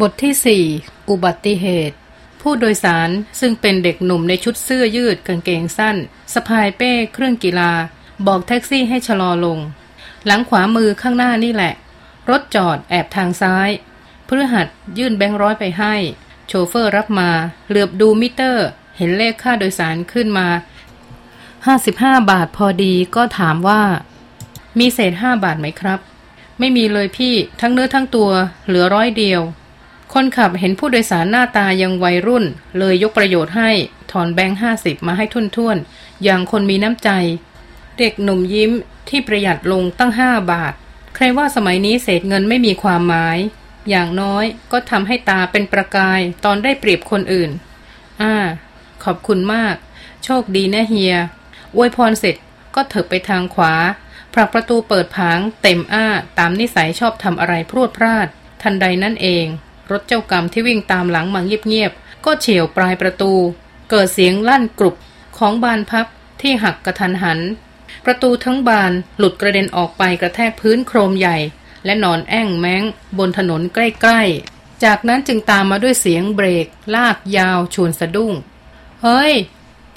บทที่ 4 อุบัติเหตุ ผู้โดยสารซึ่งเป็นเด็กหนุ่มในชุดเสื้อยืดกางเกงสั้นสะพายเป้เครื่องกีฬา บอกแท็กซี่ให้ชะลอลง หลังขวามือข้างหน้านี่แหละ รถจอดแอบทางซ้ายเพฤหัสยื่นแบงค์ร้อยไปให้ โชเฟอร์รับมา เหลือบดูมิเตอร์ เห็นเลขค่าโดยสารขึ้นมา 55 บาทพอดีก็ถามว่า มีเศษ 5 บาทไหมครับ ไม่มีเลยพี่ทั้งเนื้อทั้งตัวเหลือร้อยเดียว คนขับเห็นผู้โดยสารหน้าตายังวัยรุ่น เลยยกประโยชน์ให้ถอนแบงค์ห้าสิบมาให้ทุนท่วนอย่างคนมีน้ำใจ เด็กหนุ่มยิ้มที่ประหยัดลงตั้งห้าบาท ใครว่าสมัยนี้เศษเงินไม่มีความหมาย อย่างน้อยก็ทำให้ตาเป็นประกายตอนได้เปรียบคนอื่น อ่า ขอบคุณมาก โชคดีนะเฮียอวยพรเสร็จก็เถิบไปทางขวาผลักประตูเปิดผางเต็มอ้าตามนิสัยชอบทำอะไรพรวดพลาด ทันใดนั่นเอง รถเจ้ากรรมที่วิ่งตามหลังมาเงียบๆก็เฉียวปลายประตู เกิดเสียงลั่นกรุบของบานพับที่หักกระทันหัน ประตูทั้งบานหลุดกระเด็นออกไปกระแทกพื้นโครมใหญ่ และนอนแอ่งแมงบนถนนใกล้ๆ จากนั้นจึงตามมาด้วยเสียงเบรก ลากยาวชวนสะดุ้ง เฮ้ย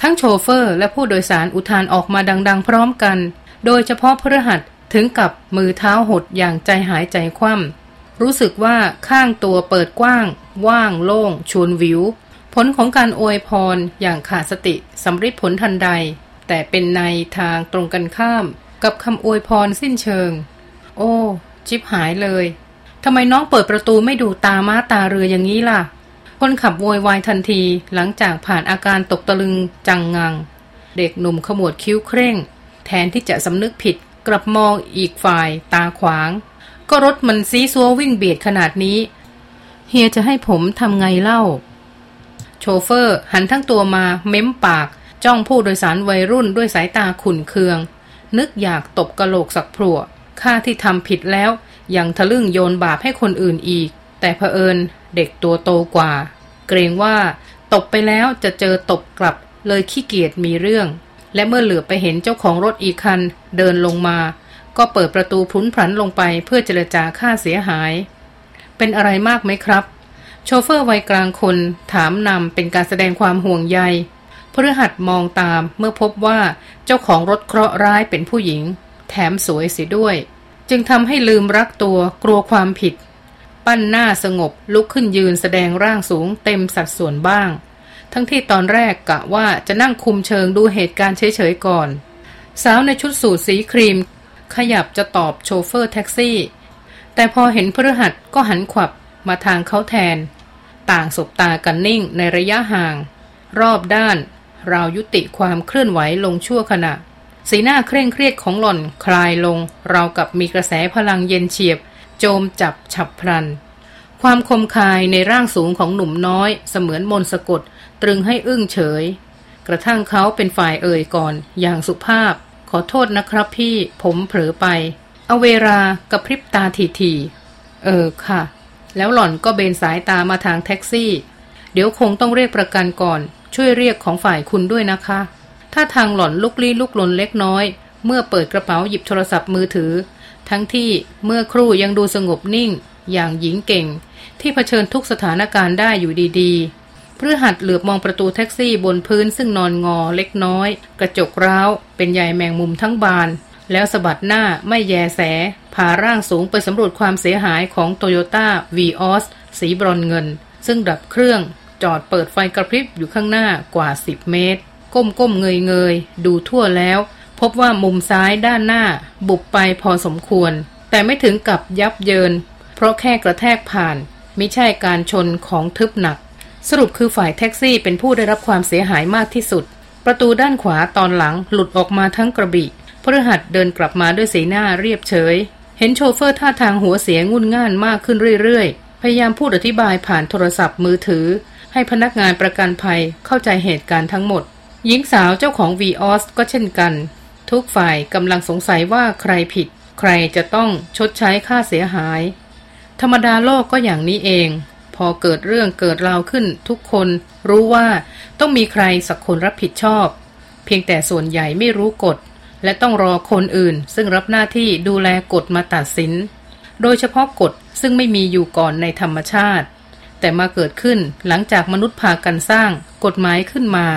ทั้งโชเฟอร์และผู้โดยสารอุทานออกมาดังๆ พร้อมกัน โดยเฉพาะพฤหัสถึงกับมือเท้าหดอย่างใจหายใจคว่ำ รู้สึกว่าข้างตัวเปิดกว้าง ว่างโล่ง ชวนวิว ผลของการอวยพรอย่างขาดสติสำริดผลทันใด แต่เป็นในทางตรงกันข้าม กับคำอวยพรสิ้นเชิง โอ้ จิบหายเลยทำไมน้องเปิดประตูไม่ดูตาม้าตาเรืออย่างนี้ล่ะ คนขับโวยวายทันทีหลังจากผ่านอาการตกตะลึงจังงัง เด็กหนุ่มขมวดคิ้วเคร่ง แทนที่จะสำนึกผิดกลับมองอีกฝ่ายตาขวาง ก็รถมันซีซัววิ่งเบียดขนาดนี้ เฮียจะให้ผมทำไงเล่า โชเฟอร์หันทั้งตัวมาเม้มปาก จ้องผู้โดยสารวัยรุ่นด้วยสายตาขุ่นเคือง นึกอยากตบกระโหลกสักพรัวข้าที่ทำผิดแล้วยังทะลึ่งโยนบาปให้คนอื่นอีก แต่เผอิญเด็กตัวโตกว่า เกรงว่าตบไปแล้วจะเจอตบกลับเลยขี้เกียจมีเรื่อง และเมื่อเหลือไปเห็นเจ้าของรถอีกคัน เดินลงมา ก็เปิดประตูพลุนพลันลงไปเพื่อเจรจาค่าเสียหาย เป็นอะไรมากไหมครับ โชเฟอร์วัยกลางคนถามนำเป็นการแสดงความห่วงใยพฤหัสมองตามเมื่อพบว่าเจ้าของรถเคราะห์ร้ายเป็นผู้หญิง แถมสวยเสียด้วย จึงทำให้ลืมรักตัวกลัวความผิด ปั้นหน้าสงบลุกขึ้นยืนแสดงร่างสูงเต็มสัดส่วนบ้าง ทั้งที่ตอนแรกกะว่าจะนั่งคุมเชิงดูเหตุการณ์เฉยๆก่อน สาวในชุดสูทสีครีม ขยับจะตอบโชเฟอร์แท็กซี่ แต่พอเห็นพฤหัสก็หันขวับมาทางเขาแทน ต่างสบตากันนิ่งในระยะห่าง รอบด้านราวยุติความเคลื่อนไหวลงชั่วขณะ สีหน้าเคร่งเครียดของหล่อนคลายลง ราวกับมีกระแสพลังเย็นเฉียบ โจมจับฉับพลัน ความคมคายในร่างสูงของหนุ่มน้อย เสมือนมนสะกด ตรึงให้อึ้งเฉย กระทั่งเขาเป็นฝ่ายเอ่ยก่อน อย่างสุภาพ ขอโทษนะครับพี่ผมเผลอไป เอาเวลากระพริบตาทีๆเออค่ะ แล้วหล่อนก็เบนสายตามาทางแท็กซี่ เดี๋ยวคงต้องเรียกประกันก่อน ช่วยเรียกของฝ่ายคุณด้วยนะคะ ถ้าทางหล่อนลุกลี้ลุกลนเล็กน้อย เมื่อเปิดกระเป๋าหยิบโทรศัพท์มือถือ ทั้งที่เมื่อครู่ยังดูสงบนิ่ง อย่างหญิงเก่ง ที่เผชิญทุกสถานการณ์ได้อยู่ดีๆ พื่อหัดเหลือบมองประตูแท็กซี่บนพื้นซึ่งนอนงอเล็กน้อย กระจกร้าวเป็นใยแมงมุมทั้งบาน แล้วสะบัดหน้าไม่แยแสพาร่างสูงไปสำรวจความเสียหายของโตโยต้าวีออสสีบรอนเงิน ซึ่งดับเครื่องจอดเปิดไฟกระพริบอยู่ข้างหน้ากว่า 10 เมตร ก้มก้มเงยเงยดูทั่วแล้ว พบว่ามุมซ้ายด้านหน้า บุบไปพอสมควร แต่ไม่ถึงกับยับเยิน เพราะแค่กระแทกผ่านไม่ใช่การชนของทึบหนัก สรุปคือฝ่ายแท็กซี่เป็นผู้ได้รับความเสียหายมากที่สุด ประตูด้านขวาตอนหลังหลุดออกมาทั้งกระบี่พฤหัสเดินกลับมาด้วยสีหน้าเรียบเฉย เห็นโชเฟอร์ท่าทางหัวเสียงุนง่านมากขึ้นเรื่อยๆ พยายามพูดอธิบายผ่านโทรศัพท์มือถือ ให้พนักงานประกันภัยเข้าใจเหตุการณ์ทั้งหมด หญิงสาวเจ้าของวีออสก็เช่นกัน ทุกฝ่ายกำลังสงสัยว่าใครผิด ใครจะต้องชดใช้ค่าเสียหาย ธรรมดาโลกก็อย่างนี้เอง พอเกิดเรื่องเกิดราวขึ้น ทุกคนรู้ว่าต้องมีใครสักคนรับผิดชอบ เพียงแต่ส่วนใหญ่ไม่รู้กฎ และต้องรอคนอื่น ซึ่งรับหน้าที่ดูแลกฎมาตัดสิน โดยเฉพาะกฎซึ่งไม่มีอยู่ก่อนในธรรมชาติ แต่มาเกิดขึ้นหลังจากมนุษย์พากันสร้างกฎหมายขึ้นมา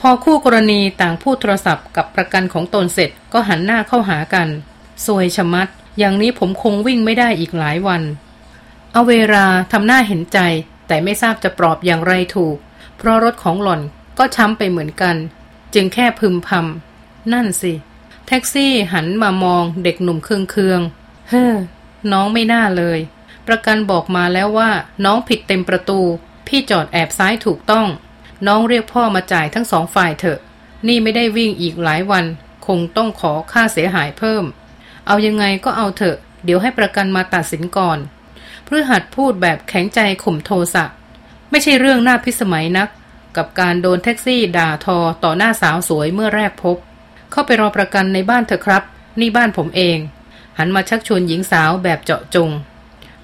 พอคู่กรณีต่างพูดโทรศัพท์กับประกันของตนเสร็จก็หันหน้าเข้าหากันซวยชะมัด อย่างนี้ผมคงวิ่งไม่ได้อีกหลายวัน อาเวลาทำหน้าเห็นใจ แต่ไม่ทราบจะปลอบอย่างไรถูก เพราะรถของหล่อนก็ช้ำไปเหมือนกัน จึงแค่พึมพำนั่นสิ แท็กซี่หันมามองเด็กหนุ่มเคืองเคืองเฮ้อน้องไม่น่าเลย ประกันบอกมาแล้วว่า น้องผิดเต็มประตู พี่จอดแอบซ้ายถูกต้อง น้องเรียกพ่อมาจ่ายทั้งสองฝ่ายเถอะ นี่ไม่ได้วิ่งอีกหลายวัน คงต้องขอค่าเสียหายเพิ่ม เอายังไงก็เอาเถอะ เดี๋ยวให้ประกันมาตัดสินก่อน พื่อหัดพูดแบบแข็งใจข่มโทสะไม่ใช่เรื่องน่าพิสมัยนัก กับการโดนแท็กซี่ด่าทอต่อหน้าสาวสวยเมื่อแรกพบ เข้าไปรอประกันในบ้านเถอะครับ นี่บ้านผมเอง หันมาชักชวนหญิงสาวแบบเจาะจง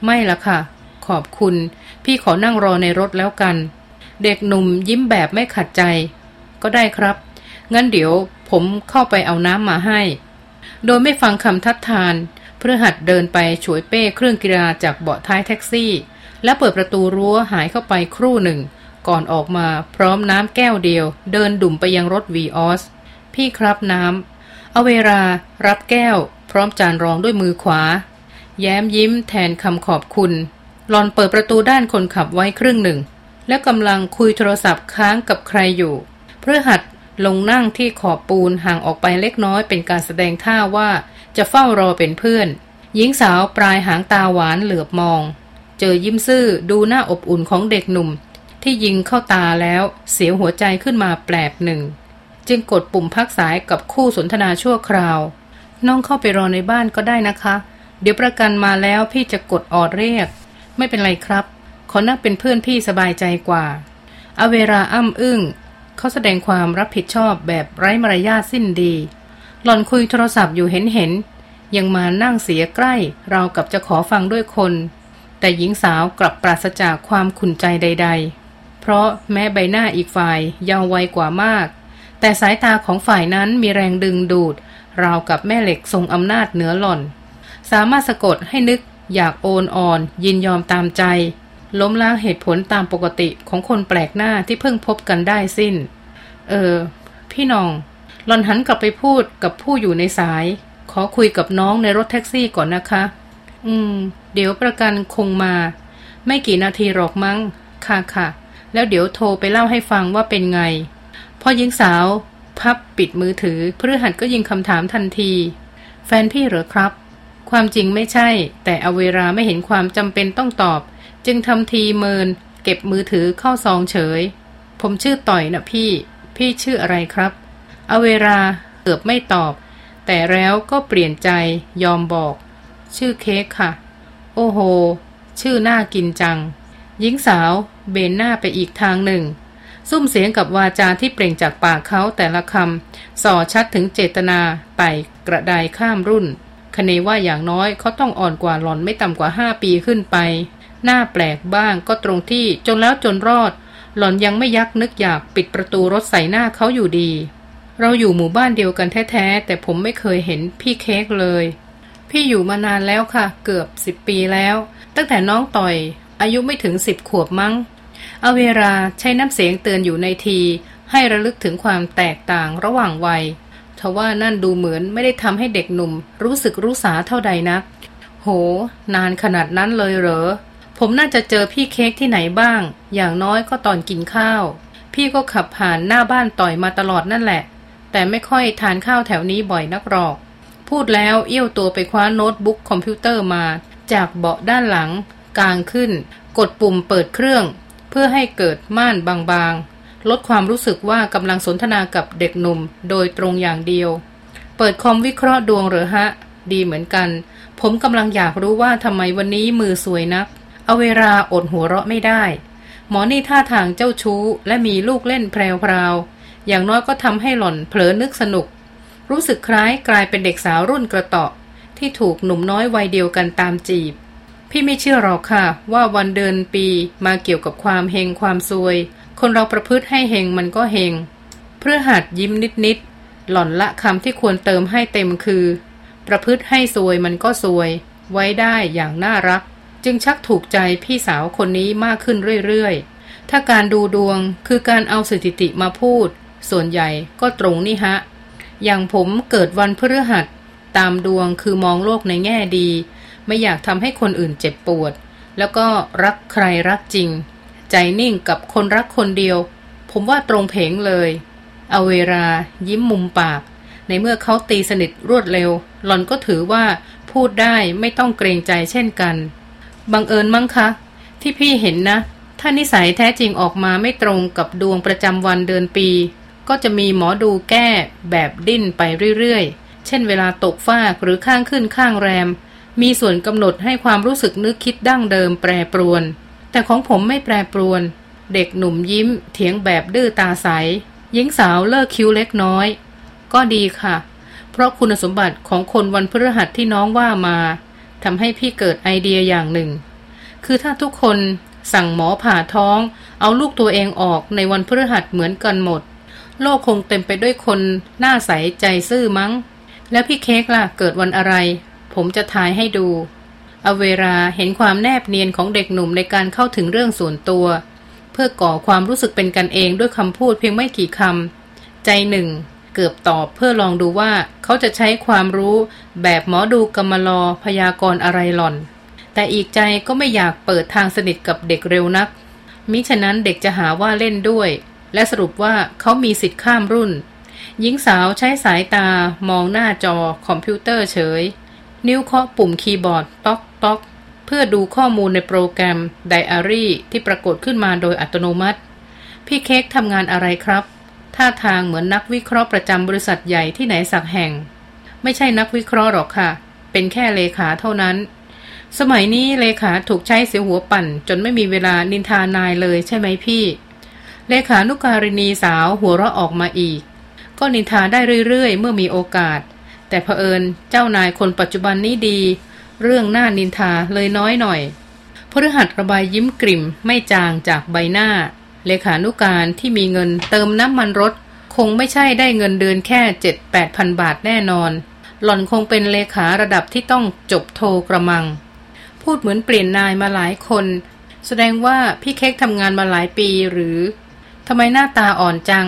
ไม่ละค่ะ ขอบคุณ พี่ขอนั่งรอในรถแล้วกัน เด็กหนุ่มยิ้มแบบไม่ขัดใจ ก็ได้ครับ งั้นเดี๋ยวผมเข้าไปเอาน้ำมาให้ โดยไม่ฟังคำทัดทาน เพื่อหัดเดินไปฉวยเป้เครื่องกีฬาจากเบาะท้ายแท็กซี่ และเปิดประตูรั้วหายเข้าไปครู่หนึ่ง ก่อนออกมาพร้อมน้ำแก้วเดียว เดินดุ่มไปยังรถวีออสพี่ครับน้ำเอาเวลารับแก้ว พร้อมจานรองด้วยมือขวา แย้มยิ้มแทนคำขอบคุณหลอนเปิดประตูด้านคนขับไว้ครึ่งหนึ่ง และกำลังคุยโทรศัพท์ค้างกับใครอยู่ เพื่อหัดลงนั่งที่ขอบปูนห่างออกไปเล็กน้อยเป็นการแสดงท่าว่า จะเฝ้ารอเป็นเพื่อน หญิงสาวปลายหางตาหวานเหลือบมอง เจอยิ้มซื่อดูหน้าอบอุ่นของเด็กหนุ่ม ที่ยิงเข้าตาแล้วเสียวหัวใจขึ้นมาแปลบหนึ่ง จึงกดปุ่มพักสายกับคู่สนทนาชั่วคราว น้องเข้าไปรอในบ้านก็ได้นะคะ เดี๋ยวประกันมาแล้วพี่จะกดออดเรียก ไม่เป็นไรครับ ขอนั่งเป็นเพื่อนพี่สบายใจกว่าอเวราอ้ำอึ้งเขาแสดงความรับผิดชอบแบบไร้มารยาทสิ้นดี หล่อนคุยโทรศัพท์อยู่เห็นเห็น ยังมานั่งเสียใกล้ เรากับจะขอฟังด้วยคน แต่หญิงสาวกลับปราศจากความขุนใจใด ๆ เพราะแม้ใบหน้าอีกฝ่ายยาววัยกว่ามาก แต่สายตาของฝ่ายนั้นมีแรงดึงดูด ราวกับแม่เหล็กทรงอำนาจเหนือหล่อน สามารถสะกดให้นึกอยากโอนอ่อน ยินยอมตามใจ ล้มล้างเหตุผลตามปกติของคนแปลกหน้าที่เพิ่งพบกันได้สิ้น เออ พี่น้อง หลอนหันกลับไปพูดกับผู้อยู่ในสาย ขอคุยกับน้องในรถแท็กซี่ก่อนนะคะ อืม เดี๋ยวประกันคงมา ไม่กี่นาทีหรอกมั้ง ค่ะค่ะ แล้วเดี๋ยวโทรไปเล่าให้ฟังว่าเป็นไง พอหญิงสาว พับปิดมือถือเพฤหัสก็ยิงคำถามทันที แฟนพี่เหรอครับ ความจริงไม่ใช่ แต่เอาเวลาไม่เห็นความจำเป็นต้องตอบ จึงทำทีเมิน เก็บมือถือเข้าซองเฉย ผมชื่อต่อยนะพี่ พี่ชื่ออะไรครับ อาเวลาเกือบไม่ตอบ แต่แล้วก็เปลี่ยนใจยอมบอก ชื่อเค้กค่ะ โอ้โห ชื่อน่ากินจัง หญิงสาวเบนหน้าไปอีกทางหนึ่ง ซุ่มเสียงกับวาจาที่เปล่งจากปากเขาแต่ละคำส่อชัดถึงเจตนาไต่กระไดข้ามรุ่นคเนว่าอย่างน้อยเขาต้องอ่อนกว่าหลอนไม่ต่ำกว่าห้าปีขึ้นไป หน้าแปลกบ้างก็ตรงที่จนแล้วจนรอด หลอนยังไม่ยักนึกอยากปิดประตูรถใส่หน้าเขาอยู่ดี เราอยู่หมู่บ้านเดียวกันแท้ๆ แต่ผมไม่เคยเห็นพี่เค้กเลย พี่อยู่มานานแล้วค่ะ เกือบสิบปีแล้ว ตั้งแต่น้องต่อย อายุไม่ถึงสิบขวบมั้ง เอาเวลาใช้น้ำเสียงเตือนอยู่ในที ให้ระลึกถึงความแตกต่างระหว่างวัยทว่านั่นดูเหมือนไม่ได้ทำให้เด็กหนุ่ม รู้สึกรู้สาเท่าใดนัก โห นานขนาดนั้นเลยเหรอ ผมน่าจะเจอพี่เค้กที่ไหนบ้าง อย่างน้อยก็ตอนกินข้าว พี่ก็ขับผ่านหน้าบ้านต่อยมาตลอดนั่นแหละ แต่ไม่ค่อยทานข้าวแถวนี้บ่อยนักหรอก พูดแล้วเอี้ยวตัวไปคว้าโน้ตบุ๊กคอมพิวเตอร์มา จากเบาะด้านหลัง กลางขึ้น กดปุ่มเปิดเครื่อง เพื่อให้เกิดม่านบางๆ ลดความรู้สึกว่ากำลังสนทนากับเด็กหนุ่มโดยตรงอย่างเดียว เปิดคอมวิเคราะห์ดวงเหรอฮะ ดีเหมือนกัน ผมกำลังอยากรู้ว่าทำไมวันนี้มือสวยนัก เอาเวลาอดหัวเราะไม่ได้ หมอนี่ท่าทางเจ้าชู้และมีลูกเล่นแพรวๆ อย่างน้อยก็ทำให้หล่อนเผลอนึกสนุก รู้สึกคล้ายกลายเป็นเด็กสาวรุ่นกระเตาะ ที่ถูกหนุ่มน้อยวัยเดียวกันตามจีบ พี่ไม่เชื่อหรอกค่ะ ว่าวันเดือนปีมาเกี่ยวกับความเฮงความซวย คนเราประพฤติให้เฮงมันก็เฮงเพื่อหัดยิ้มนิดๆหล่อนละคำที่ควรเติมให้เต็มคือ ประพฤติให้ซวยมันก็ซวย ไว้ได้อย่างน่ารัก จึงชักถูกใจพี่สาวคนนี้มากขึ้นเรื่อยๆถ้าการดูดวงคือการเอาสถิติมาพูด ส่วนใหญ่ก็ตรงนี่ฮะ อย่างผมเกิดวันพฤหัส ตามดวงคือมองโลกในแง่ดี ไม่อยากทำให้คนอื่นเจ็บปวด แล้วก็รักใครรักจริง ใจนิ่งกับคนรักคนเดียว ผมว่าตรงเพงเลย เอาเวลายิ้มมุมปาก ในเมื่อเขาตีสนิทรวดเร็ว หล่อนก็ถือว่าพูดได้ไม่ต้องเกรงใจเช่นกัน บังเอิญมั้งคะ ที่พี่เห็นนะ ถ้านิสัยแท้จริงออกมาไม่ตรงกับดวงประจำวันเดือนปี ก็จะมีหมอดูแก้แบบดิ้นไปเรื่อยๆ เช่นเวลาตกฟากหรือข้างขึ้นข้างแรม มีส่วนกำหนดให้ความรู้สึกนึกคิดดั้งเดิมแปรปรวน แต่ของผมไม่แปรปรวน เด็กหนุ่มยิ้ม เถียงแบบดื้อตาใสหญิงสาวเลิกคิ้วเล็กน้อย ก็ดีค่ะ เพราะคุณสมบัติของคนวันพฤหัสที่น้องว่ามาทำให้พี่เกิดไอเดียอย่างหนึ่ง คือถ้าทุกคนสั่งหมอผ่าท้อง เอาลูกตัวเองออกในวันพฤหัสเหมือนกันหมด โลกคงเต็มไปด้วยคนหน้าใสใจซื่อมั้ง แล้วพี่เค้กล่ะเกิดวันอะไร ผมจะทายให้ดู อเวราเห็นความแนบเนียนของเด็กหนุ่มในการเข้าถึงเรื่องส่วนตัว เพื่อก่อความรู้สึกเป็นกันเองด้วยคำพูดเพียงไม่กี่คำใจหนึ่ง เกือบตอบเพื่อลองดูว่าเขาจะใช้ความรู้แบบหมอดูกรรมลอพยากรอะไรหล่อน แต่อีกใจก็ไม่อยากเปิดทางสนิทกับเด็กเร็วนัก มิฉะนั้นเด็กจะหาว่าเล่นด้วย และสรุปว่าเขามีสิทธิ์ข้ามรุ่น หญิงสาวใช้สายตามองหน้าจอคอมพิวเตอร์เฉย นิ้วเคาะปุ่มคีย์บอร์ดต๊อกต๊อกเพื่อดูข้อมูลในโปรแกรมไดอารี่ที่ปรากฏขึ้นมาโดยอัตโนมัติ พี่เค้กทำงานอะไรครับ ท่าทางเหมือนนักวิเคราะห์ประจำบริษัทใหญ่ที่ไหนสักแห่ง ไม่ใช่นักวิเคราะห์หรอกค่ะ เป็นแค่เลขาเท่านั้น สมัยนี้เลขาถูกใช้เสียหัวปั่น จนไม่มีเวลานินทานายเลยใช่ไหมพี่ เลขานุการินีสาวหัวเราะออกมาอีก ก็นินทาได้เรื่อยๆ เมื่อมีโอกาส แต่เผอิญเจ้านายคนปัจจุบันนี้ดี เรื่องหน้านินทาเลยน้อยหน่อยพฤหัสระบายยิ้มกลิ่มไม่จางจากใบหน้า เลขานุการที่มีเงินเติมน้ำมันรถ คงไม่ใช่ได้เงินเดือนแค่เจ็ดแปดพันบาทแน่นอน หล่อนคงเป็นเลขาระดับที่ต้องจบโทกระมัง พูดเหมือนเปลี่ยนนายมาหลายคน แสดงว่าพี่เค้กทำงานมาหลายปีหรือ ทำไมหน้าตาอ่อนจัง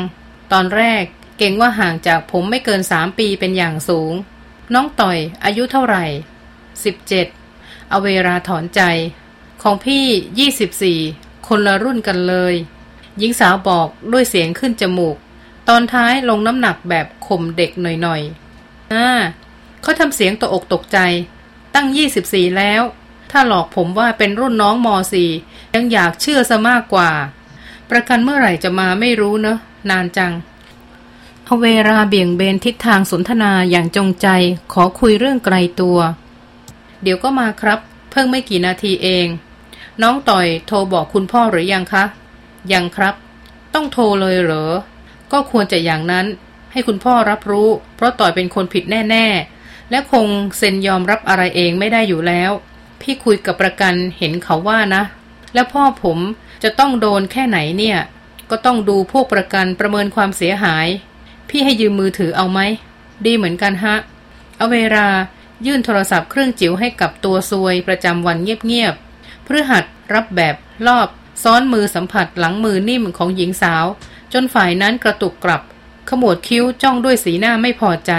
ตอนแรกเก่งว่าห่างจากผมไม่เกินสามปีเป็นอย่างสูง น้องต่อย อายุเท่าไหร่สิบเจ็ดเอาเวลาถอนใจ ของพี่ยี่สิบสี่คนละรุ่นกันเลย หญิงสาวบอกด้วยเสียงขึ้นจมูก ตอนท้ายลงน้ำหนักแบบข่มเด็กหน่อยๆอ่าเขาทำเสียงตกอกตกใจ ตั้งยี่สิบสี่แล้ว ถ้าหลอกผมว่าเป็นรุ่นน้องมสี่ยังอยากเชื่อซะมากกว่า ประกันเมื่อไหร่จะมาไม่รู้เนอะนานจังเอาเวลาเบี่ยงเบนทิศทางสนทนาอย่างจงใจขอคุยเรื่องไกลตัว เดี๋ยวก็มาครับ เพิ่งไม่กี่นาทีเอง น้องต่อยโทรบอกคุณพ่อหรือยังคะ ยังครับ ต้องโทรเลยเหรอ ก็ควรจะอย่างนั้น ให้คุณพ่อรับรู้ เพราะต่อยเป็นคนผิดแน่ ๆ และคงเซ็นยอมรับอะไรเองไม่ได้อยู่แล้ว พี่คุยกับประกันเห็นเขาว่านะ แล้วพ่อผม จะต้องโดนแค่ไหนเนี่ย ก็ต้องดูพวกประกันประเมินความเสียหาย พี่ให้ยืมมือถือเอาไหม ดีเหมือนกันฮะ เอาเวลายื่นโทรศัพท์เครื่องจิ๋วให้กับตัวซวยประจำวันเงียบๆเพื่อหัดรับแบบรอบ ซ้อนมือสัมผัสหลังมือนิ่มของหญิงสาว จนฝ่ายนั้นกระตุกกลับ ขมวดคิ้วจ้องด้วยสีหน้าไม่พอใจ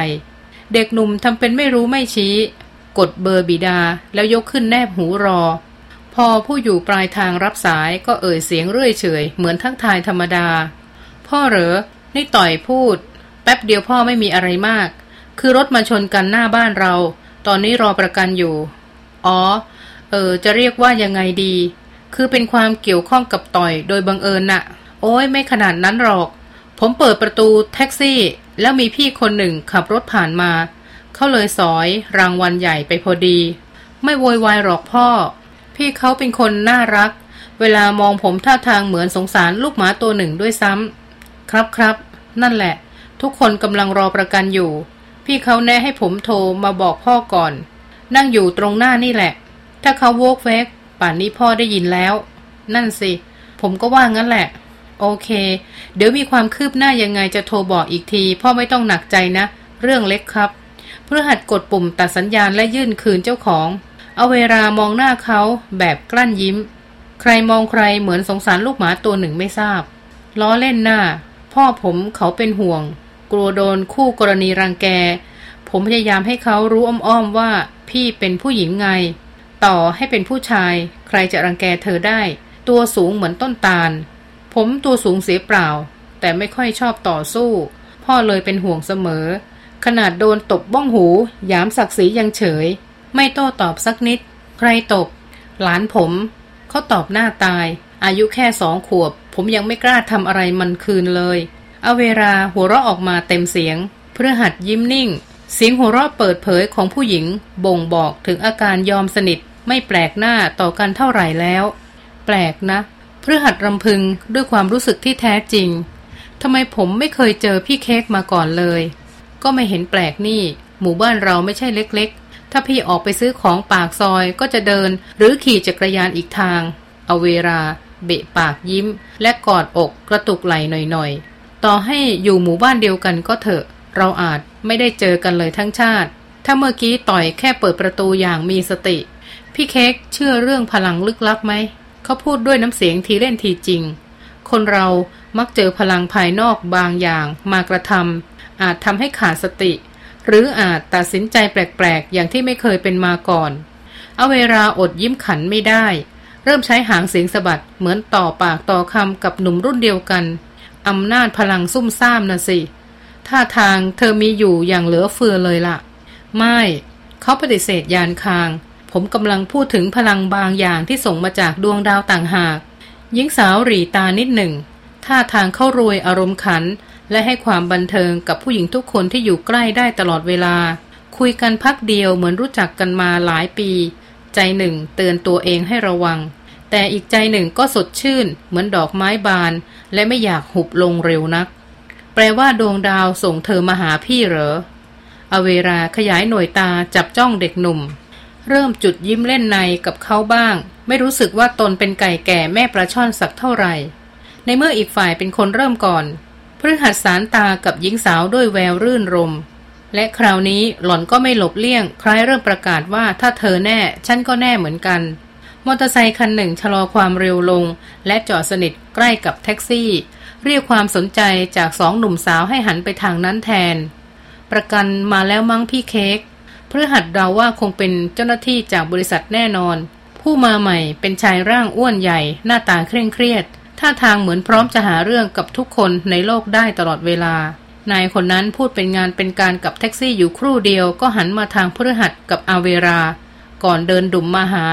เด็กหนุ่มทำเป็นไม่รู้ไม่ชี้ กดเบอร์บิดาแล้วยกขึ้นแนบหูรอ พอผู้อยู่ปลายทางรับสายก็เอ่ยเสียงเรื่อยเฉย เหมือนทักทายธรรมดา พ่อเหรอ นี่ต่อยพูด แป๊บเดียวพ่อไม่มีอะไรมาก คือรถมาชนกันหน้าบ้านเรา ตอนนี้รอประกันอยู่ อ๋อ เออ จะเรียกว่ายังไงดี คือเป็นความเกี่ยวข้องกับต่อยโดยบังเอิญน่ะ โอ้ยไม่ขนาดนั้นหรอก ผมเปิดประตูแท็กซี่ แล้วมีพี่คนหนึ่งขับรถผ่านมา เขาเลยสอยรางวัลใหญ่ไปพอดี ไม่โวยวายหรอกพ่อ พี่เขาเป็นคนน่ารัก เวลามองผมท่าทางเหมือนสงสารลูกหมาตัวหนึ่งด้วยซ้ำครับครับนั่นแหละ ทุกคนกำลังรอประกันอยู่ พี่เขาแน่ให้ผมโทรมาบอกพ่อก่อน นั่งอยู่ตรงหน้านี่แหละ ถ้าเขาโวกเวกป่านนี้พ่อได้ยินแล้ว นั่นสิ ผมก็ว่างั้นแหละ โอเค เดี๋ยวมีความคืบหน้ายังไงจะโทรบอกอีกที พ่อไม่ต้องหนักใจนะ เรื่องเล็กครับเพื่อหัดกดปุ่มตัดสัญญาณและยื่นคืนเจ้าของ เอาเวลามองหน้าเขาแบบกลั้นยิ้ม ใครมองใครเหมือนสงสารลูกหมาตัวหนึ่งไม่ทราบ ล้อเล่นหน้า พ่อผมเขาเป็นห่วง กลัวโดนคู่กรณีรังแก ผมพยายามให้เขารู้อ้อมๆว่าพี่เป็นผู้หญิงไง ต่อให้เป็นผู้ชาย ใครจะรังแกเธอได้ ตัวสูงเหมือนต้นตาล ผมตัวสูงเสียเปล่า แต่ไม่ค่อยชอบต่อสู้ พ่อเลยเป็นห่วงเสมอ ขนาดโดนตบบ้องหูยามศักดิ์ศรียังเฉย ไม่โต้ตอบสักนิด ใครตบ หลานผม เขาตอบหน้าตาย อายุแค่สองขวบ ผมยังไม่กล้าทำอะไรมันคืนเลยเอาเวลาหัวเราะออกมาเต็มเสียง เพื่อหัดยิ้มนิ่ง เสียงหัวเราะเปิดเผยของผู้หญิง บ่งบอกถึงอาการยอมสนิท ไม่แปลกหน้าต่อกันเท่าไหร่แล้ว แปลกนะ เพื่อหัดรำพึงด้วยความรู้สึกที่แท้จริงทำไมผมไม่เคยเจอพี่เค้กมาก่อนเลย ก็ไม่เห็นแปลกนี่ หมู่บ้านเราไม่ใช่เล็ก ถ้าพี่ออกไปซื้อของปากซอยก็จะเดิน หรือขี่จักรยานอีกทาง เอาเวลาเบะปากยิ้ม และกอดอกกระตุกไหลหน่อยๆ ต่อให้อยู่หมู่บ้านเดียวกันก็เถอะ เราอาจไม่ได้เจอกันเลยทั้งชาติ ถ้าเมื่อกี้ต่อยแค่เปิดประตูอย่างมีสติ พี่เค้กเชื่อเรื่องพลังลึกลับไหม เขาพูดด้วยน้ำเสียงทีเล่นทีจริง คนเรามักเจอพลังภายนอกบางอย่างมากระทำอาจทำให้ขาดสติ หรืออาจตัดสินใจแปลกๆ อย่างที่ไม่เคยเป็นมาก่อน เอาเวลาอดยิ้มขันไม่ได้ เริ่มใช้หางเสียงสะบัดเหมือนต่อปากต่อคำกับหนุ่มรุ่นเดียวกันอำนาจพลังซุ่มซ่ามนะสิ ท่าทางเธอมีอยู่อย่างเหลือเฟือเลยละ่ะ ไม่ เขาปฏิเสธยานคาง ผมกำลังพูดถึงพลังบางอย่างที่ส่งมาจากดวงดาวต่างหาก หญิงสาวหรีตานิดหนึ่ง ท่าทางเข้ารวยอารมณ์ขัน และให้ความบันเทิงกับผู้หญิงทุกคนที่อยู่ใกล้ได้ตลอดเวลา คุยกันพักเดียวเหมือนรู้จักกันมาหลายปี ใจหนึ่งเตือนตัวเองให้ระวัง แต่อีกใจหนึ่งก็สดชื่น เหมือนดอกไม้บาน และไม่อยากหุบลงเร็วนัก แปลว่าดวงดาวส่งเธอมาหาพี่เหรอ อเวราขยายหน่วยตาจับจ้องเด็กหนุ่ม เริ่มจุดยิ้มเล่นในกับเขาบ้าง ไม่รู้สึกว่าตนเป็นไก่แก่แม่ปลาช่อนสักเท่าไหร่ในเมื่ออีกฝ่ายเป็นคนเริ่มก่อน พฤหัสสารตากับหญิงสาวด้วยแววรื่นรม และคราวนี้หล่อนก็ไม่หลบเลี่ยง ใคล้ายเริ่มประกาศว่าถ้าเธอแน่ ฉันก็แน่เหมือนกัน มอเตอร์ไซคันหนึ่งชะลอความเร็วลง และจอดสนิทใกล้กับแท็กซี่ เรียกความสนใจจากสองหนุ่มสาวให้หันไปทางนั้นแทน ประกันมาแล้วมั้งพี่เค้กเพื่อหัดเราว่าคงเป็นเจ้าหน้าที่จากบริษัทแน่นอน ผู้มาใหม่เป็นชายร่างอ้วนใหญ่ หน้าตาเคร่งเครียด ท่าทางเหมือนพร้อมจะหาเรื่องกับทุกคนในโลกได้ตลอดเวลา นายคนนั้นพูดเป็นงานเป็นการกับแท็กซี่อยู่ครู่เดียวก็หันมาทางพฤหัสกับอาเวรา ก่อนเดินดุ่มมาหา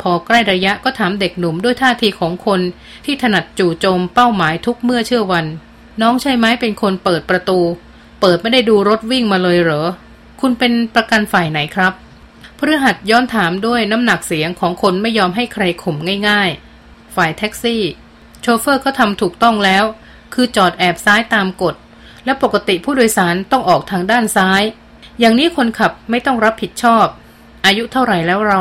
พอใกล้ระยะก็ถามเด็กหนุ่มด้วยท่าทีของคนที่ถนัดจู่โจมเป้าหมายทุกเมื่อเชื่อวัน น้องใช่ไหมเป็นคนเปิดประตู เปิดไม่ได้ดูรถวิ่งมาเลยเหรอ คุณเป็นประกันฝ่ายไหนครับพฤหัสย้อนถามด้วยน้ำหนักเสียงของคนไม่ยอมให้ใครข่มง่าย ๆ ฝ่ายแท็กซี่ โชเฟอร์ก็ทำถูกต้องแล้ว คือจอดแอบซ้ายตามกฎ และปกติผู้โดยสารต้องออกทางด้านซ้าย อย่างนี้คนขับไม่ต้องรับผิดชอบ อายุเท่าไหร่แล้วเรา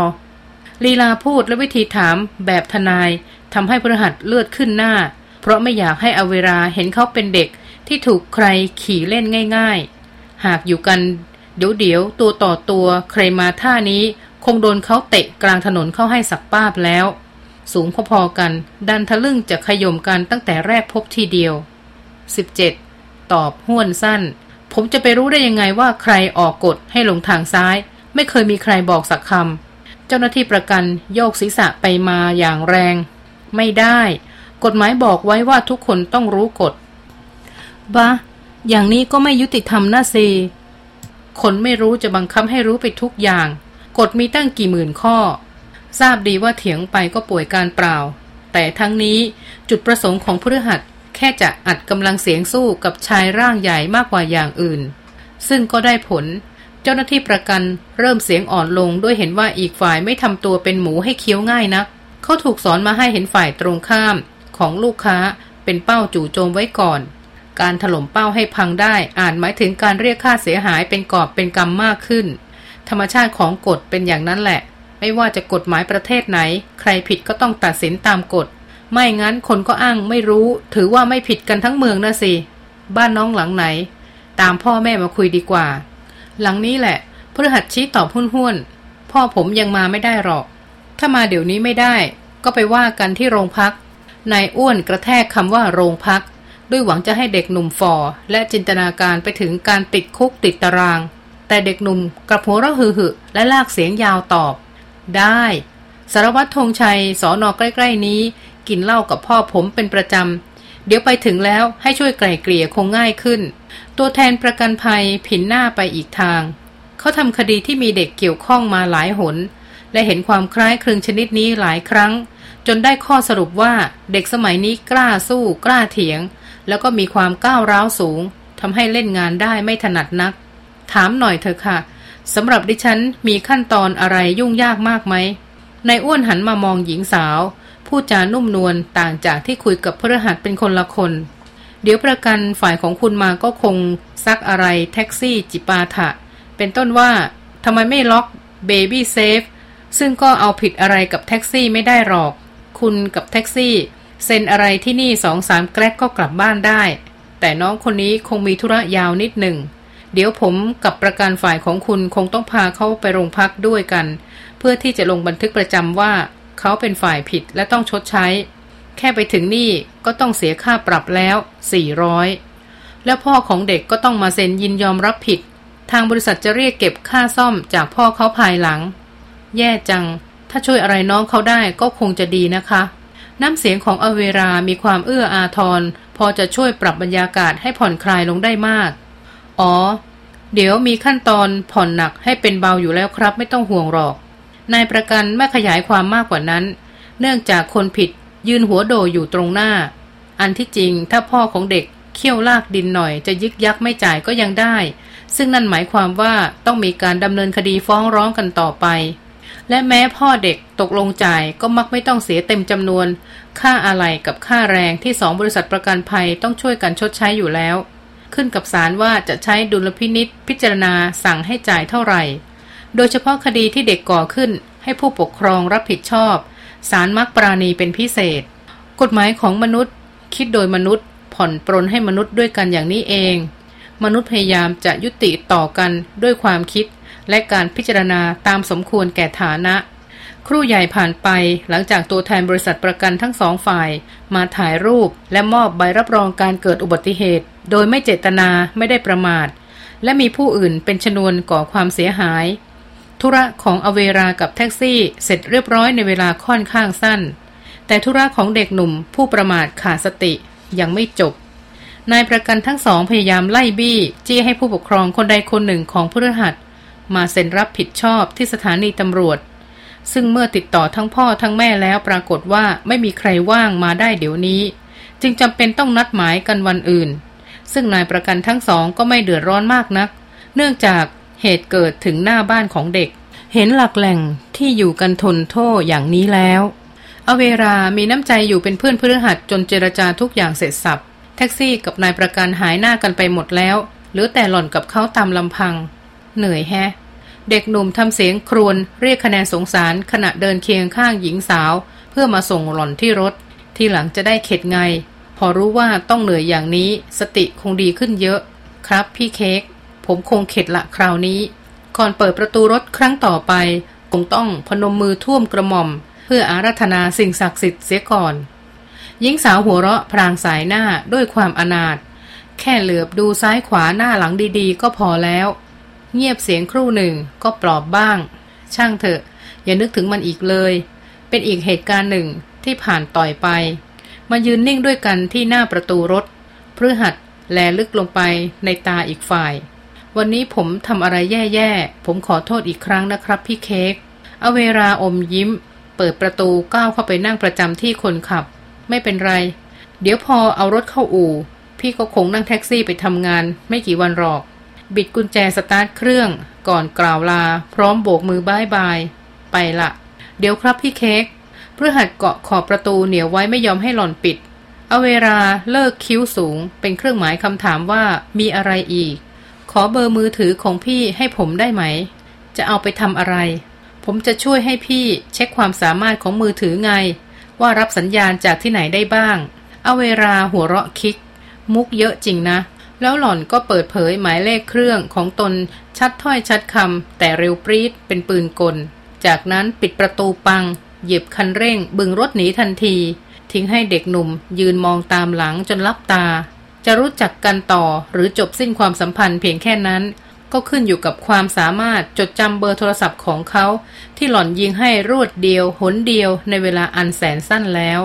ลีลาพูดและวิธีถามแบบทนายทำให้พฤหัสเลือดขึ้นหน้า เพราะไม่อยากให้อเวราเห็นเขาเป็นเด็กที่ถูกใครขี่เล่นง่าย ๆ หากอยู่กัน เดี๋ยวเดี๋ยวๆตัวต่อตัวใครมาท่านี้ คงโดนเขาเตะกลางถนนเข้าให้สักป้าบแล้ว สูงพอๆกัน ดันทะลึ่งจะขย่มกันตั้งแต่แรกพบทีเดียว 17. ตอบห้วนสั้น ผมจะไปรู้ได้ยังไงว่าใครออกกฎให้ลงทางซ้าย ไม่เคยมีใครบอกสักคำเจ้าหน้าที่ประกันโยกศีรษะไปมาอย่างแรง ไม่ได้ กฎหมายบอกไว้ว่าทุกคนต้องรู้กฎบะอย่างนี้ก็ไม่ยุติธรรมนะเซคนไม่รู้จะบังคับให้รู้ไปทุกอย่าง กฎมีตั้งกี่หมื่นข้อ ทราบดีว่าเถียงไปก็ป่วยการเปล่า แต่ทั้งนี้จุดประสงค์ของพฤหัสแค่จะอัดกำลังเสียงสู้กับชายร่างใหญ่มากกว่าอย่างอื่น ซึ่งก็ได้ผล เจ้าหน้าที่ประกันเริ่มเสียงอ่อนลงด้วยเห็นว่าอีกฝ่ายไม่ทำตัวเป็นหมูให้เคี้ยวง่ายนัก เขาถูกสอนมาให้เห็นฝ่ายตรงข้ามของลูกค้าเป็นเป้าจู่โจมไว้ก่อน การถล่มเป้าให้พังได้อาจหมายถึงการเรียกค่าเสียหายเป็นกอบเป็นกรรมมากขึ้น ธรรมชาติของกฎเป็นอย่างนั้นแหละ ไม่ว่าจะกฎหมายประเทศไหน ใครผิดก็ต้องตัดสินตามกฎ ไม่งั้นคนก็อ้างไม่รู้ ถือว่าไม่ผิดกันทั้งเมืองนะสิ บ้านน้องหลังไหน ตามพ่อแม่มาคุยดีกว่า หลังนี้แหละพฤหัสชี้ตอบหุ้นหุ้นพ่อผมยังมาไม่ได้หรอก ถ้ามาเดี๋ยวนี้ไม่ได้ ก็ไปว่ากันที่โรงพักนายอ้วนกระแทกคำว่าโรงพัก ด้วยหวังจะให้เด็กหนุ่มฟอและจินตนาการไปถึงการติดคุกติดตาราง แต่เด็กหนุ่มกระหัวระหึหึและลากเสียงยาวตอบ ได้สารวัตรธงชัยสอนอใกล้ ๆ นี้ กินเหล้ากับพ่อผมเป็นประจำ เดี๋ยวไปถึงแล้วให้ช่วยไกล่เกลี่ยคงง่ายขึ้น ตัวแทนประกันภัยผินหน้าไปอีกทาง เขาทำคดีที่มีเด็กเกี่ยวข้องมาหลายหน และเห็นความคล้ายคลึงชนิดนี้หลายครั้ง จนได้ข้อสรุปว่าเด็กสมัยนี้กล้าสู้กล้าเถียง แล้วก็มีความก้าวร้าวสูงทำให้เล่นงานได้ไม่ถนัดนัก ถามหน่อยเถอะค่ะ สำหรับดิฉันมีขั้นตอนอะไรยุ่งยากมากไหมนายอ้วนหันมามองหญิงสาวพูดจานุ่มนวลต่างจากที่คุยกับพฤหัสเป็นคนละคน เดี๋ยวประกันฝ่ายของคุณมาก็คงซักอะไรแท็กซี่จิปาถะ เป็นต้นว่าทำไมไม่ล็อก baby safe ซึ่งก็เอาผิดอะไรกับแท็กซี่ไม่ได้หรอก คุณกับแท็กซี่ เซ็นอะไรที่นี่สองสามแกรกก็กลับบ้านได้ แต่น้องคนนี้คงมีธุระยาวนิดหนึ่ง เดี๋ยวผมกับประกันฝ่ายของคุณคงต้องพาเขาไปโรงพักด้วยกัน เพื่อที่จะลงบันทึกประจำว่าเขาเป็นฝ่ายผิดและต้องชดใช้ แค่ไปถึงนี่ก็ต้องเสียค่าปรับแล้ว 400 แล้วพ่อของเด็กก็ต้องมาเซ็นยินยอมรับผิด ทางบริษัทจะเรียกเก็บค่าซ่อมจากพ่อเขาภายหลัง แย่จัง ถ้าช่วยอะไรน้องเขาได้ก็คงจะดีนะคะ น้ำเสียงของอเวรามีความเอื้ออาทร พอจะช่วยปรับบรรยากาศให้ผ่อนคลายลงได้มาก อ๋อ เดี๋ยวมีขั้นตอนผ่อนหนักให้เป็นเบาอยู่แล้วครับ ไม่ต้องห่วงหรอก นายประกันไม่ขยายความมากกว่านั้น เนื่องจากคนผิดยืนหัวโดอยู่ตรงหน้า อันที่จริงถ้าพ่อของเด็กเคี่ยวลากดินหน่อยจะยึกยักไม่จ่ายก็ยังได้ ซึ่งนั่นหมายความว่าต้องมีการดำเนินคดีฟ้องร้องกันต่อไป และแม้พ่อเด็กตกลงจ่ายก็มักไม่ต้องเสียเต็มจำนวน ค่าอะไรกับค่าแรงที่สองบริษัทประกันภัยต้องช่วยกันชดใช้อยู่แล้ว ขึ้นกับศาลว่าจะใช้ดุลพินิษพิจารณาสั่งให้จ่ายเท่าไหร่ โดยเฉพาะคดีที่เด็กก่อขึ้น ให้ผู้ปกครองรับผิดชอบสารมักปราณีเป็นพิเศษ กฎหมายของมนุษย์ คิดโดยมนุษย์ ผ่อนปรนให้มนุษย์ด้วยกันอย่างนี้เอง มนุษย์พยายามจะยุติต่อกันด้วยความคิด และการพิจารณาตามสมควรแก่ฐานะ ครู่ใหญ่ผ่านไปหลังจากตัวแทนบริษัทประกันทั้งสองฝ่าย มาถ่ายรูปและมอบใบรับรองการเกิดอุบัติเหตุ โดยไม่เจตนาไม่ได้ประมาท และมีผู้อื่นเป็นชนวนก่อความเสียหาย ธุระของอเวรากับแท็กซี่เสร็จเรียบร้อยในเวลาค่อนข้างสั้น แต่ธุระของเด็กหนุ่มผู้ประมาทขาดสติยังไม่จบ นายประกันทั้งสองพยายามไล่บี้ จี้ให้ผู้ปกครองคนใดคนหนึ่งของผู้รหัสมาเซ็นรับผิดชอบที่สถานีตำรวจ ซึ่งเมื่อติดต่อทั้งพ่อทั้งแม่แล้วปรากฏว่าไม่มีใครว่างมาได้เดี๋ยวนี้ จึงจำเป็นต้องนัดหมายกันวันอื่น ซึ่งนายประกันทั้งสองก็ไม่เดือดร้อนมากนัก เนื่องจากเหตุเกิดถึงหน้าบ้านของเด็ก เห็นหลักแหล่งที่อยู่กันทนโทษอย่างนี้แล้ว อเวรามีน้ำใจอยู่เป็นเพื่อนเพื่อหัดจนเจรจาทุกอย่างเสร็จสับแท็กซี่กับนายประกันหายหน้ากันไปหมดแล้ว หรือแต่หล่อนกับเขาตามลำพัง เหนื่อยแฮะ เด็กหนุ่มทำเสียงครวญเรียกคะแนนสงสารขณะเดินเคียงข้างหญิงสาว เพื่อมาส่งหล่อนที่รถ ที่หลังจะได้เข็ดไง พอรู้ว่าต้องเหนื่อยอย่างนี้สติคงดีขึ้นเยอะ ครับพี่เค้กผมคงเข็ดละคราวนี้ ก่อนเปิดประตูรถครั้งต่อไป คงต้องพนมมือท่วมกระหม่อม เพื่ออารัธนาสิ่งศักดิ์สิทธิ์เสียก่อน หญิงสาวหัวเราะพรางสายหน้าด้วยความอนาถแค่เหลือบดูซ้ายขวาหน้าหลังดีๆ ก็พอแล้ว เงียบเสียงครู่หนึ่งก็ปลอบบ้าง ช่างเถอะ อย่านึกถึงมันอีกเลย เป็นอีกเหตุการณ์หนึ่งที่ผ่านต่อยไป มายืนนิ่งด้วยกันที่หน้าประตูรถพฤหัสแลลึกลงไปในตาอีกฝ่าย วันนี้ผมทำอะไรแย่ๆ ผมขอโทษอีกครั้งนะครับพี่เค้กเอาเวลาอมยิ้ม เปิดประตูก้าวเข้าไปนั่งประจำที่คนขับ ไม่เป็นไร เดี๋ยวพอเอารถเข้าอู่ พี่ก็คงนั่งแท็กซี่ไปทำงาน ไม่กี่วันหรอก บิดกุญแจสตาร์ทเครื่องก่อนกล่าวลา พร้อมโบกมือ bye bye ไปละ เดี๋ยวครับพี่เค้ก พื่อหัดเกาะขอบประตูเหนียวไว้ไม่ยอมให้หล่อนปิด เอาเวลาเลิกคิ้วสูง เป็นเครื่องหมายคำถามว่ามีอะไรอีก ขอเบอร์มือถือของพี่ให้ผมได้ไหม จะเอาไปทำอะไร ผมจะช่วยให้พี่เช็คความสามารถของมือถือไง ว่ารับสัญญาณจากที่ไหนได้บ้าง เอาเวลาหัวเราะคิก มุกเยอะจริงนะ แล้วหล่อนก็เปิดเผยหมายเลขเครื่องของตนชัดถ้อยชัดคำแต่เร็วปรีดเป็นปืนกล จากนั้นปิดประตูปัง เหยียบคันเร่ง บึงรถหนีทันที ทิ้งให้เด็กหนุ่ม ยืนมองตามหลังจนลับตา จะรู้จักกันต่อหรือจบสิ้นความสัมพันธ์เพียงแค่นั้น ก็ขึ้นอยู่กับความสามารถจดจำเบอร์โทรศัพท์ของเขา ที่หล่อนยิงให้รวดเดียว หนเดียวในเวลาอันแสนสั้นแล้ว